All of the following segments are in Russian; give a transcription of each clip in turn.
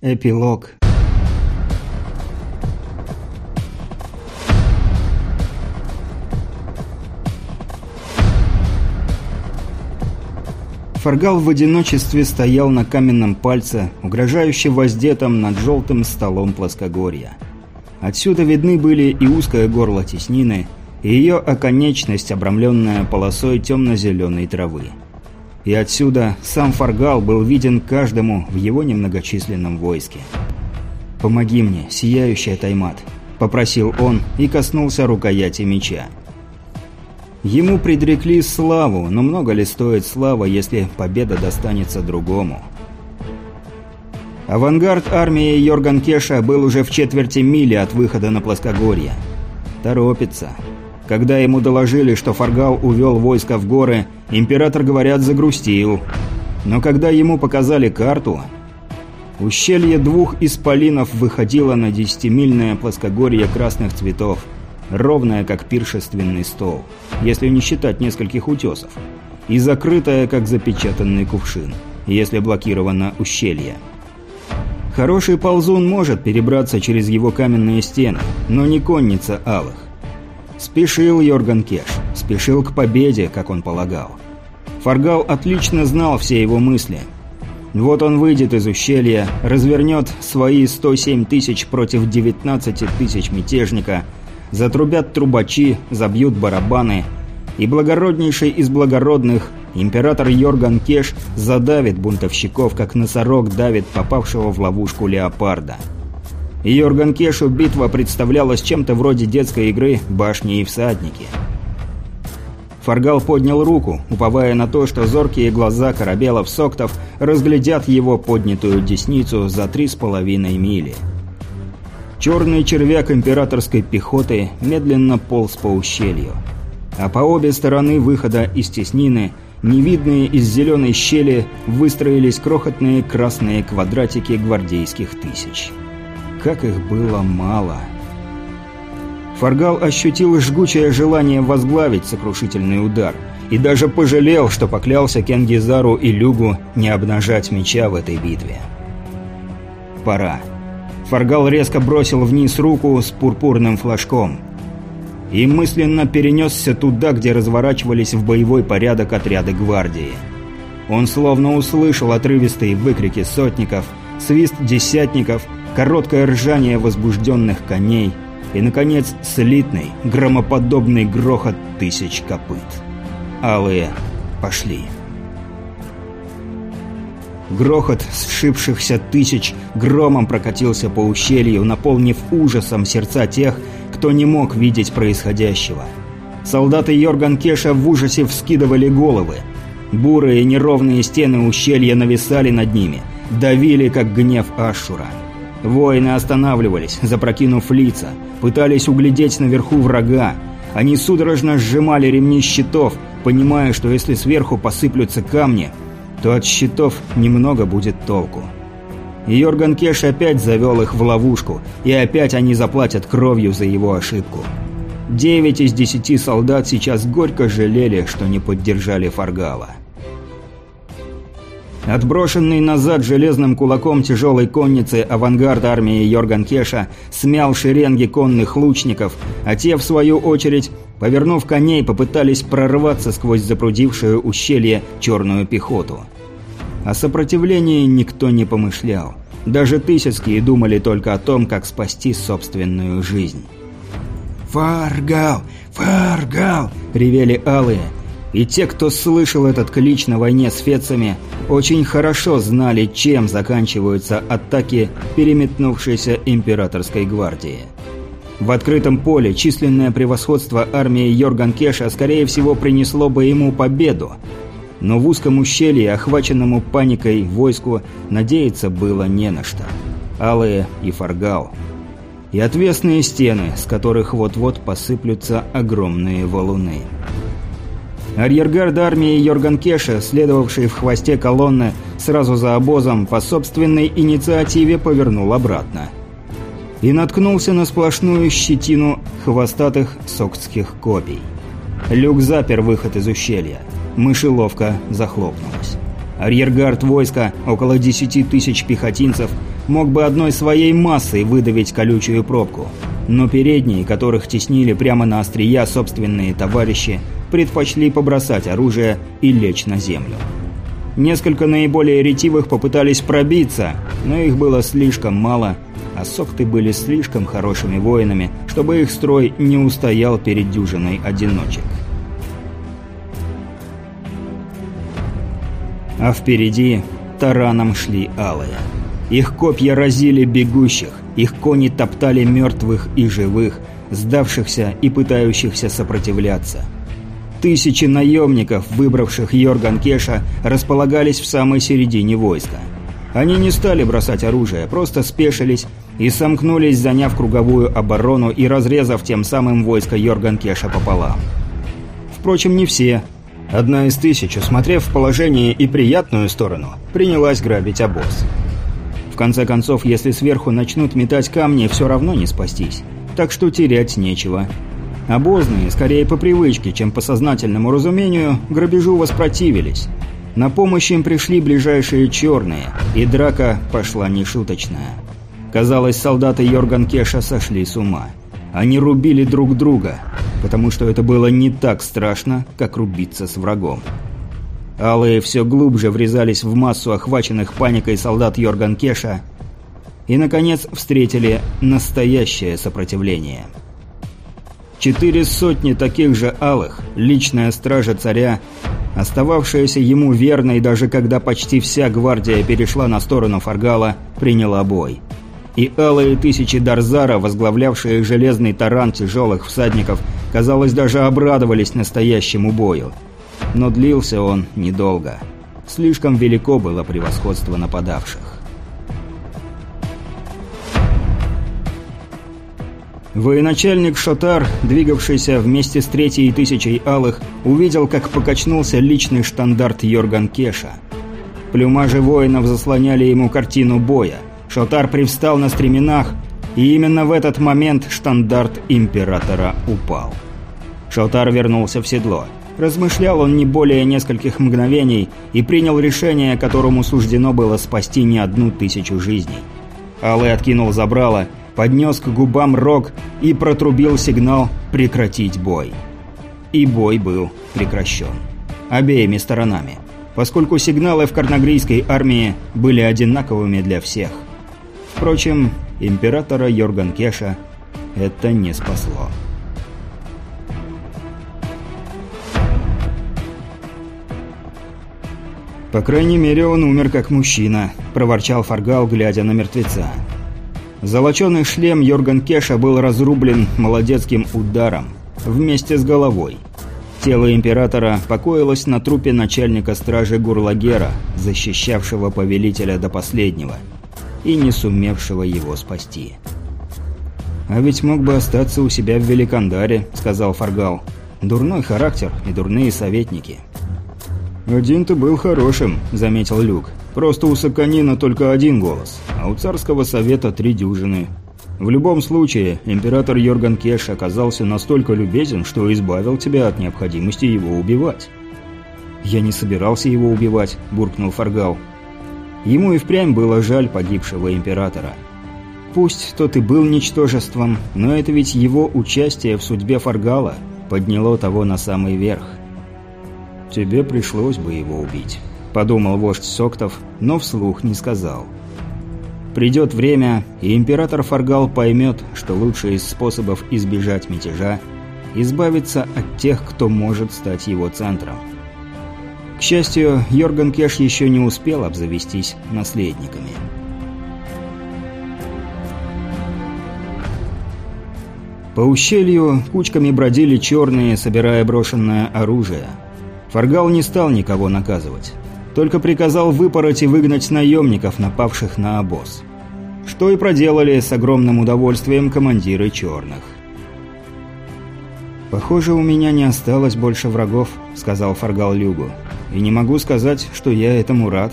Эпилог. Фаргал в одиночестве стоял на каменном пальце, угрожающе воздетом над желтым столом плоскогорья. Отсюда видны были и узкое горло теснины, и ее оконечность, обрамленная полосой темно-зеленой травы. И отсюда сам Фаргал был виден каждому в его немногочисленном войске. «Помоги мне, сияющая Таймат», – попросил он и коснулся рукояти меча. Ему предрекли славу, но много ли стоит слава, если победа достанется другому? Авангард армии Йорган Кеша был уже в четверти мили от выхода на плоскогорье. Торопится. Когда ему доложили, что Фаргал увел войско в горы, император, говорят, загрустил. Но когда ему показали карту, ущелье двух исполинов выходило на десятимильное плоскогорье красных цветов, ровное, как пиршественный стол, если не считать нескольких утесов, и закрытое, как запечатанный кувшин, если блокировано ущелье. Хороший ползун может перебраться через его каменные стены, но не конница алых. Спешил Йорган Кеш, спешил к победе, как он полагал. Фаргал отлично знал все его мысли. Вот он выйдет из ущелья, развернет свои 107 тысяч против 19 тысяч мятежника, затрубят трубачи, забьют барабаны, и благороднейший из благородных, император Йорган Кеш, задавит бунтовщиков, как носорог давит попавшего в ловушку леопарда. Йорган Кешу битва представлялась чем-то вроде детской игры «Башни и всадники». Фаргал поднял руку, уповая на то, что зоркие глаза корабелов-соктов разглядят его поднятую десницу за три с половиной мили. Черный червяк императорской пехоты медленно полз по ущелью. А по обе стороны выхода из теснины, невидные из зеленой щели, выстроились крохотные красные квадратики гвардейских тысяч как их было мало. Фаргал ощутил жгучее желание возглавить сокрушительный удар и даже пожалел, что поклялся Кенгизару и Люгу не обнажать меча в этой битве. Пора. Фаргал резко бросил вниз руку с пурпурным флажком и мысленно перенесся туда, где разворачивались в боевой порядок отряды гвардии. Он словно услышал отрывистые выкрики сотников, свист десятников – короткое ржание возбужденных коней и, наконец, слитный, громоподобный грохот тысяч копыт. Алые пошли. Грохот сшибшихся тысяч громом прокатился по ущелью, наполнив ужасом сердца тех, кто не мог видеть происходящего. Солдаты Йорган Кеша в ужасе вскидывали головы. Бурые неровные стены ущелья нависали над ними, давили, как гнев Ашура. Воины останавливались, запрокинув лица, пытались углядеть наверху врага. Они судорожно сжимали ремни щитов, понимая, что если сверху посыплются камни, то от щитов немного будет толку. Йорган Кеш опять завел их в ловушку, и опять они заплатят кровью за его ошибку. Девять из десяти солдат сейчас горько жалели, что не поддержали Фаргала. Отброшенный назад железным кулаком тяжелой конницы авангард армии Йорган Кеша смял шеренги конных лучников, а те, в свою очередь, повернув коней, попытались прорваться сквозь запрудившее ущелье черную пехоту. О сопротивлении никто не помышлял. Даже Тысяцкие думали только о том, как спасти собственную жизнь. «Фаргал! Фаргал!» – ревели алые – и те, кто слышал этот клич на войне с фецами, очень хорошо знали, чем заканчиваются атаки переметнувшейся императорской гвардии. В открытом поле численное превосходство армии Йорган Кеша скорее всего принесло бы ему победу, но в узком ущелье, охваченному паникой войску, надеяться было не на что. Алые и Фаргал. И отвесные стены, с которых вот-вот посыплются огромные валуны. Арьергард армии Йорган Кеша, следовавший в хвосте колонны сразу за обозом, по собственной инициативе повернул обратно. И наткнулся на сплошную щетину хвостатых соктских копий. Люк запер выход из ущелья. Мышеловка захлопнулась. Арьергард войска, около 10 тысяч пехотинцев, мог бы одной своей массой выдавить колючую пробку. Но передние, которых теснили прямо на острия собственные товарищи, предпочли побросать оружие и лечь на землю. Несколько наиболее ретивых попытались пробиться, но их было слишком мало, а сокты были слишком хорошими воинами, чтобы их строй не устоял перед дюжиной одиночек. А впереди тараном шли алые. Их копья разили бегущих, их кони топтали мертвых и живых, сдавшихся и пытающихся сопротивляться. Тысячи наемников, выбравших Йорган Кеша, располагались в самой середине войска. Они не стали бросать оружие, просто спешились и сомкнулись, заняв круговую оборону и разрезав тем самым войско Йорган Кеша пополам. Впрочем, не все. Одна из тысяч, усмотрев в положении и приятную сторону, принялась грабить обоз. В конце концов, если сверху начнут метать камни, все равно не спастись. Так что терять нечего. Обозные, скорее по привычке, чем по сознательному разумению, грабежу воспротивились. На помощь им пришли ближайшие черные, и драка пошла нешуточная. Казалось, солдаты Йорган Кеша сошли с ума. Они рубили друг друга, потому что это было не так страшно, как рубиться с врагом. Алые все глубже врезались в массу охваченных паникой солдат Йорган Кеша и, наконец, встретили настоящее сопротивление. Четыре сотни таких же алых, личная стража царя, остававшаяся ему верной даже когда почти вся гвардия перешла на сторону Фаргала, приняла бой – и алые тысячи Дарзара, возглавлявшие железный таран тяжелых всадников, казалось, даже обрадовались настоящему бою. Но длился он недолго. Слишком велико было превосходство нападавших. Военачальник Шотар, двигавшийся вместе с третьей тысячей алых, увидел, как покачнулся личный штандарт Йорган Кеша. Плюмажи воинов заслоняли ему картину боя. Шотар привстал на стременах, и именно в этот момент штандарт Императора упал. Шотар вернулся в седло. Размышлял он не более нескольких мгновений и принял решение, которому суждено было спасти не одну тысячу жизней. Алый откинул забрало, поднес к губам рог и протрубил сигнал «Прекратить бой». И бой был прекращен. Обеими сторонами. Поскольку сигналы в карнагрийской армии были одинаковыми для всех. Впрочем, императора Йорган Кеша это не спасло. «По крайней мере, он умер как мужчина», – проворчал Фаргал, глядя на мертвеца. Золоченый шлем Йорган Кеша был разрублен молодецким ударом вместе с головой. Тело императора покоилось на трупе начальника стражи Гурлагера, защищавшего повелителя до последнего – и не сумевшего его спасти. «А ведь мог бы остаться у себя в Великандаре», — сказал Фаргал. «Дурной характер и дурные советники». «Один ты был хорошим», — заметил Люк. «Просто у Саканина только один голос, а у царского совета три дюжины. В любом случае, император Йорган Кеш оказался настолько любезен, что избавил тебя от необходимости его убивать». «Я не собирался его убивать», — буркнул Фаргал. Ему и впрямь было жаль погибшего императора. Пусть тот и был ничтожеством, но это ведь его участие в судьбе Фаргала подняло того на самый верх. «Тебе пришлось бы его убить», — подумал вождь Соктов, но вслух не сказал. Придет время, и император Фаргал поймет, что лучший из способов избежать мятежа – избавиться от тех, кто может стать его центром. К счастью, Йорган Кеш еще не успел обзавестись наследниками. По ущелью кучками бродили черные, собирая брошенное оружие. Фаргал не стал никого наказывать. Только приказал выпороть и выгнать наемников, напавших на обоз. Что и проделали с огромным удовольствием командиры черных. «Похоже, у меня не осталось больше врагов», — сказал Фаргал Люгу. «И не могу сказать, что я этому рад».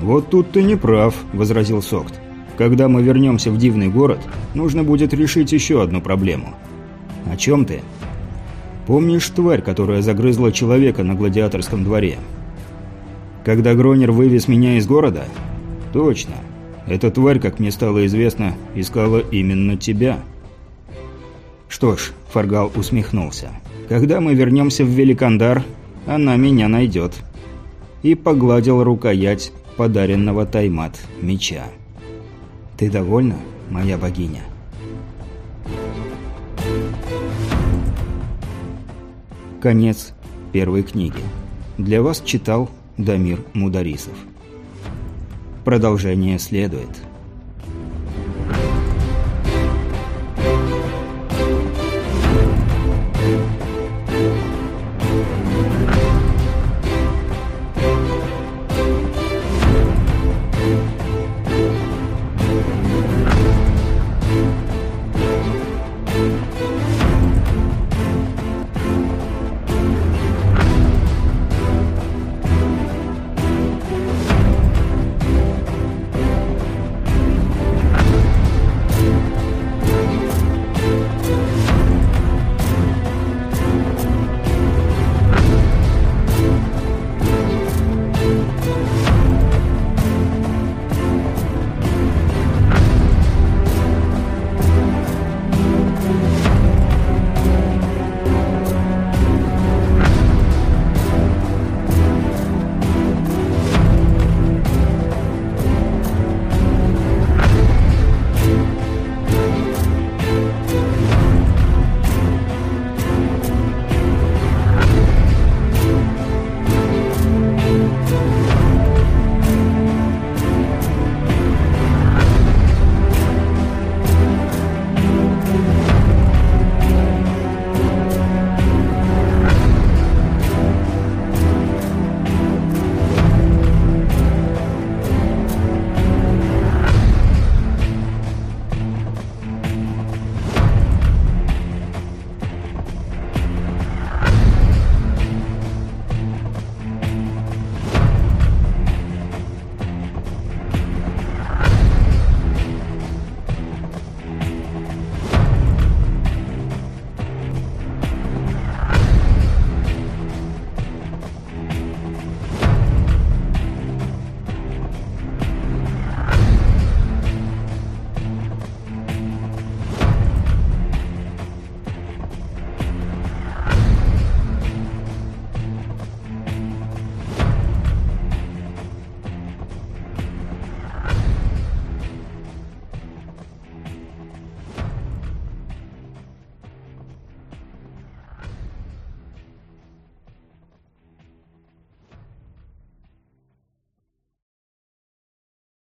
«Вот тут ты не прав», — возразил Сокт. «Когда мы вернемся в Дивный город, нужно будет решить еще одну проблему». «О чем ты?» «Помнишь тварь, которая загрызла человека на гладиаторском дворе?» «Когда Гронер вывез меня из города?» «Точно. Эта тварь, как мне стало известно, искала именно тебя». «Что ж», — Фаргал усмехнулся, — «когда мы вернемся в Великандар, она меня найдет». И погладил рукоять подаренного Таймат меча. «Ты довольна, моя богиня?» Конец первой книги. Для вас читал Дамир Мударисов. Продолжение следует.